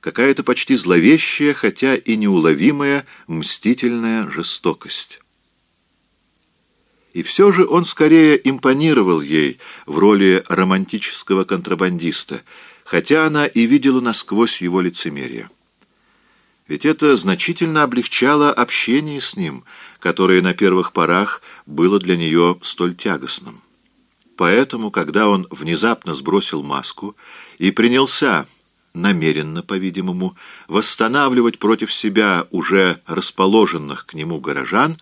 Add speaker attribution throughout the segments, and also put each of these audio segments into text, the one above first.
Speaker 1: какая-то почти зловещая, хотя и неуловимая мстительная жестокость. И все же он скорее импонировал ей в роли романтического контрабандиста, хотя она и видела насквозь его лицемерие. Ведь это значительно облегчало общение с ним, которое на первых порах было для нее столь тягостным. Поэтому, когда он внезапно сбросил маску и принялся, намеренно, по-видимому, восстанавливать против себя уже расположенных к нему горожан,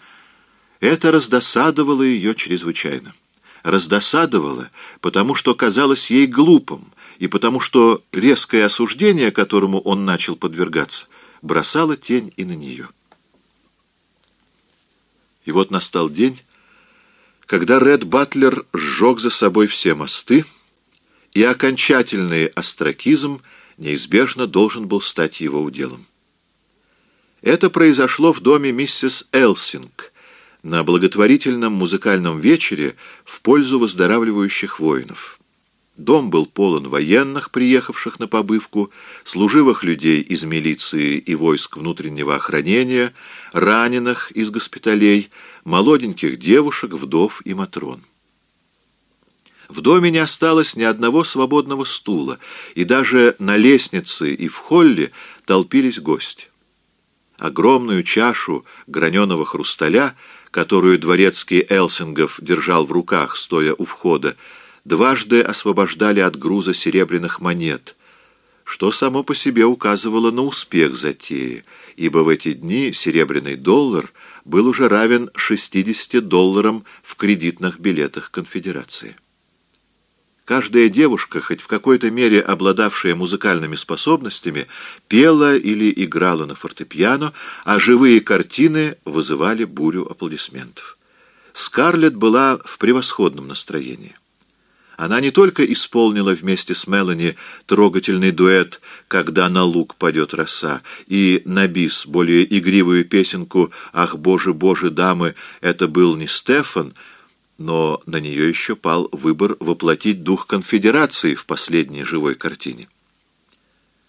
Speaker 1: это раздосадовало ее чрезвычайно. Раздосадовало, потому что казалось ей глупым, и потому что резкое осуждение, которому он начал подвергаться, бросало тень и на нее. И вот настал день, когда Ред Батлер сжег за собой все мосты, и окончательный остракизм неизбежно должен был стать его уделом. Это произошло в доме миссис Элсинг на благотворительном музыкальном вечере в пользу выздоравливающих воинов. Дом был полон военных, приехавших на побывку, служивых людей из милиции и войск внутреннего охранения, раненых из госпиталей, молоденьких девушек, вдов и матрон. В доме не осталось ни одного свободного стула, и даже на лестнице и в холле толпились гости. Огромную чашу граненого хрусталя, которую дворецкий Элсингов держал в руках, стоя у входа, дважды освобождали от груза серебряных монет, что само по себе указывало на успех затеи, ибо в эти дни серебряный доллар был уже равен 60 долларам в кредитных билетах конфедерации. Каждая девушка, хоть в какой-то мере обладавшая музыкальными способностями, пела или играла на фортепиано, а живые картины вызывали бурю аплодисментов. Скарлетт была в превосходном настроении. Она не только исполнила вместе с Мелани трогательный дуэт «Когда на луг падет роса» и на бис более игривую песенку «Ах, Боже, Боже, дамы, это был не Стефан», но на нее еще пал выбор воплотить дух конфедерации в последней живой картине.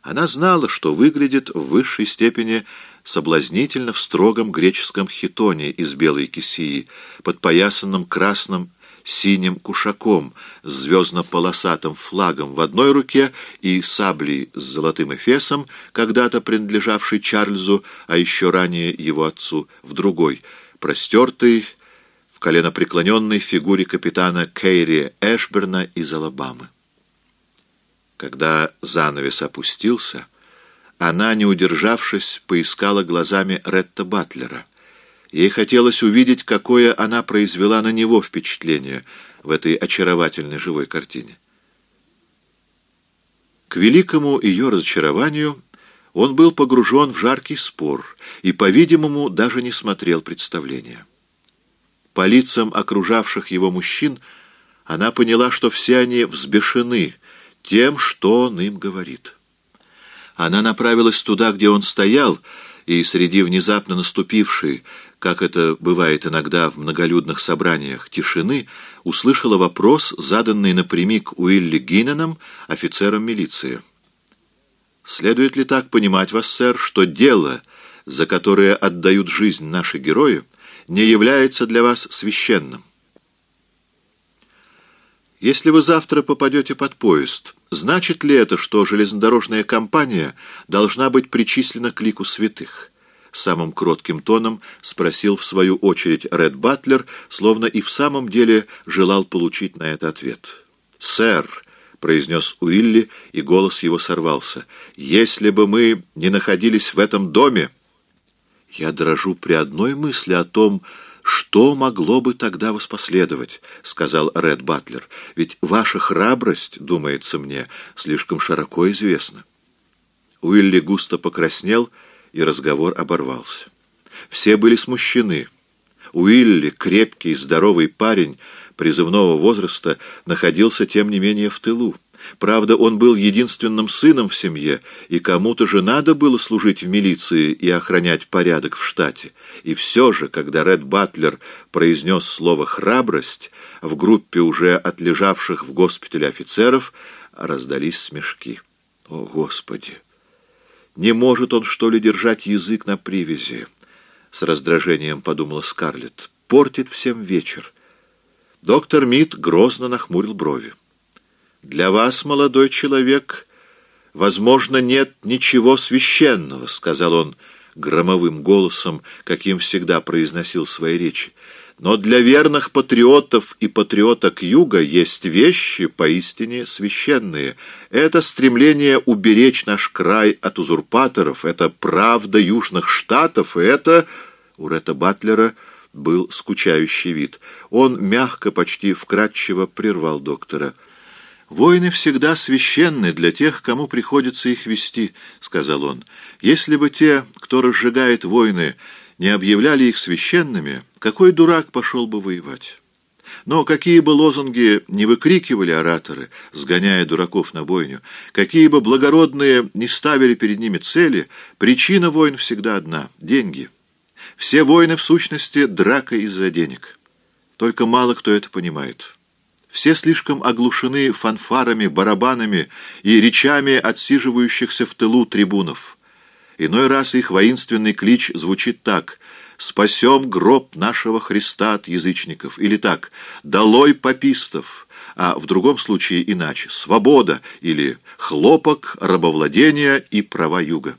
Speaker 1: Она знала, что выглядит в высшей степени соблазнительно в строгом греческом хитоне из белой кисии, подпоясанном красным синим кушаком с звездно-полосатым флагом в одной руке и саблей с золотым эфесом, когда-то принадлежавшей Чарльзу, а еще ранее его отцу, в другой, простертой в коленопреклоненной фигуре капитана Кейри Эшберна из Алабамы. Когда занавес опустился, она, не удержавшись, поискала глазами Ретта Батлера. Ей хотелось увидеть, какое она произвела на него впечатление в этой очаровательной живой картине. К великому ее разочарованию он был погружен в жаркий спор и, по-видимому, даже не смотрел представления. По лицам окружавших его мужчин она поняла, что все они взбешены тем, что он им говорит. Она направилась туда, где он стоял, и среди внезапно наступившей, как это бывает иногда в многолюдных собраниях, тишины, услышала вопрос, заданный напрямик Уилли Гинненом, офицером милиции. «Следует ли так понимать вас, сэр, что дело, за которое отдают жизнь наши герои, не является для вас священным?» Если вы завтра попадете под поезд, значит ли это, что железнодорожная компания должна быть причислена к лику святых? Самым кротким тоном спросил в свою очередь Ред Батлер, словно и в самом деле желал получить на это ответ. «Сэр», — произнес Уилли, и голос его сорвался, — «если бы мы не находились в этом доме...» «Я дрожу при одной мысли о том, что могло бы тогда воспоследовать», — сказал Ред Батлер, — «ведь ваша храбрость, думается мне, слишком широко известна». Уилли густо покраснел, — и разговор оборвался. Все были смущены. Уилли, крепкий, здоровый парень призывного возраста, находился, тем не менее, в тылу. Правда, он был единственным сыном в семье, и кому-то же надо было служить в милиции и охранять порядок в штате. И все же, когда Ред Батлер произнес слово «храбрость», в группе уже отлежавших в госпитале офицеров раздались смешки. «О, Господи!» Не может он, что ли, держать язык на привязи? С раздражением подумала Скарлетт. Портит всем вечер. Доктор Мид грозно нахмурил брови. «Для вас, молодой человек, возможно, нет ничего священного», — сказал он громовым голосом, каким всегда произносил свои речи. «Но для верных патриотов и патриоток Юга есть вещи поистине священные. Это стремление уберечь наш край от узурпаторов, это правда Южных Штатов, и это...» У Ретта Батлера был скучающий вид. Он мягко, почти вкратчиво прервал доктора. «Войны всегда священны для тех, кому приходится их вести», — сказал он. «Если бы те, кто разжигает войны, не объявляли их священными, какой дурак пошел бы воевать?» Но какие бы лозунги не выкрикивали ораторы, сгоняя дураков на бойню, какие бы благородные не ставили перед ними цели, причина войн всегда одна — деньги — все войны, в сущности, драка из-за денег. Только мало кто это понимает. Все слишком оглушены фанфарами, барабанами и речами отсиживающихся в тылу трибунов. Иной раз их воинственный клич звучит так «Спасем гроб нашего Христа от язычников» или так «Долой попистов», а в другом случае иначе «Свобода» или «Хлопок, рабовладение и права юга».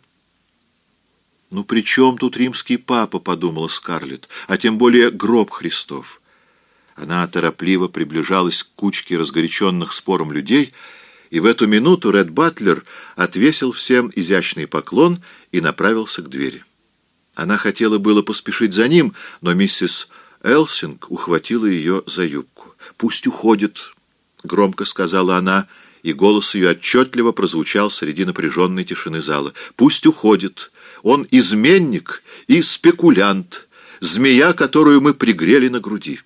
Speaker 1: «Ну при чем тут римский папа?» — подумала Скарлетт, «а тем более гроб Христов». Она торопливо приближалась к кучке разгоряченных спором людей, и в эту минуту Ред Батлер отвесил всем изящный поклон и направился к двери. Она хотела было поспешить за ним, но миссис Элсинг ухватила ее за юбку. «Пусть уходит», — громко сказала она, и голос ее отчетливо прозвучал среди напряженной тишины зала. «Пусть уходит. Он изменник и спекулянт, змея, которую мы пригрели на груди».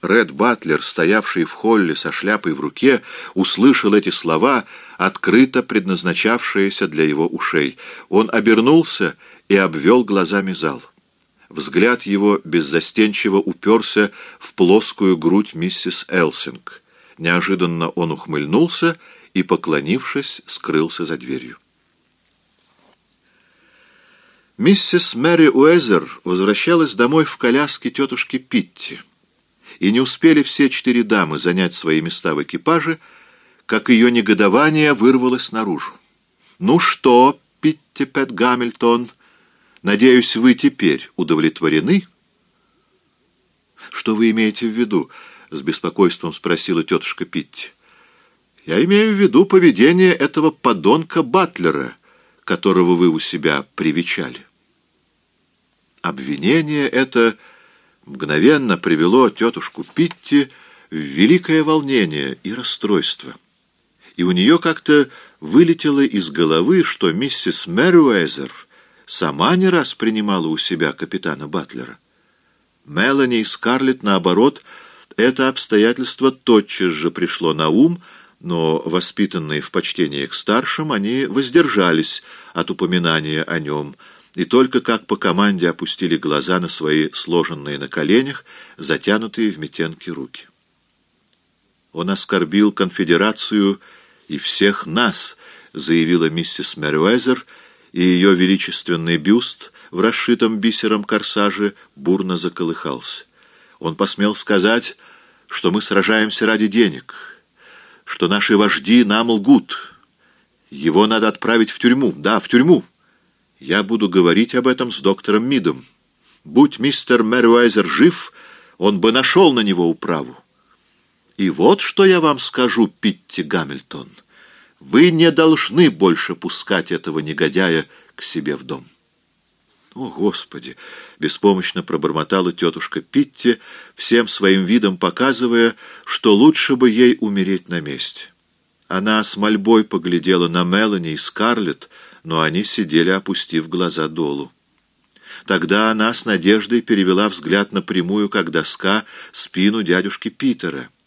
Speaker 1: Ред Батлер, стоявший в холле со шляпой в руке, услышал эти слова, открыто предназначавшиеся для его ушей. Он обернулся и обвел глазами зал. Взгляд его беззастенчиво уперся в плоскую грудь миссис Элсинг. Неожиданно он ухмыльнулся и, поклонившись, скрылся за дверью. Миссис Мэри Уэзер возвращалась домой в коляске тетушки Питти, и не успели все четыре дамы занять свои места в экипаже, как ее негодование вырвалось наружу. «Ну что, Питти Пэт Гамильтон, надеюсь, вы теперь удовлетворены?» «Что вы имеете в виду?» — с беспокойством спросила тетушка Питти. «Я имею в виду поведение этого подонка Батлера, которого вы у себя привечали». Обвинение это мгновенно привело тетушку Питти в великое волнение и расстройство. И у нее как-то вылетело из головы, что миссис Меруэзер сама не раз принимала у себя капитана Батлера. Мелани и Скарлетт, наоборот, — это обстоятельство тотчас же пришло на ум, но, воспитанные в почтении к старшим, они воздержались от упоминания о нем, и только как по команде опустили глаза на свои сложенные на коленях, затянутые в метенки руки. «Он оскорбил конфедерацию и всех нас», — заявила миссис Мервезер, и ее величественный бюст в расшитом бисером корсаже бурно заколыхался. Он посмел сказать что мы сражаемся ради денег, что наши вожди нам лгут. Его надо отправить в тюрьму, да, в тюрьму. Я буду говорить об этом с доктором Мидом. Будь мистер Мэрюайзер жив, он бы нашел на него управу. И вот что я вам скажу, Питти Гамильтон. Вы не должны больше пускать этого негодяя к себе в дом. «О, Господи!» — беспомощно пробормотала тетушка Питти, всем своим видом показывая, что лучше бы ей умереть на месте. Она с мольбой поглядела на Мелани и Скарлетт, но они сидели, опустив глаза долу. Тогда она с надеждой перевела взгляд напрямую, как доска, спину дядюшки Питера —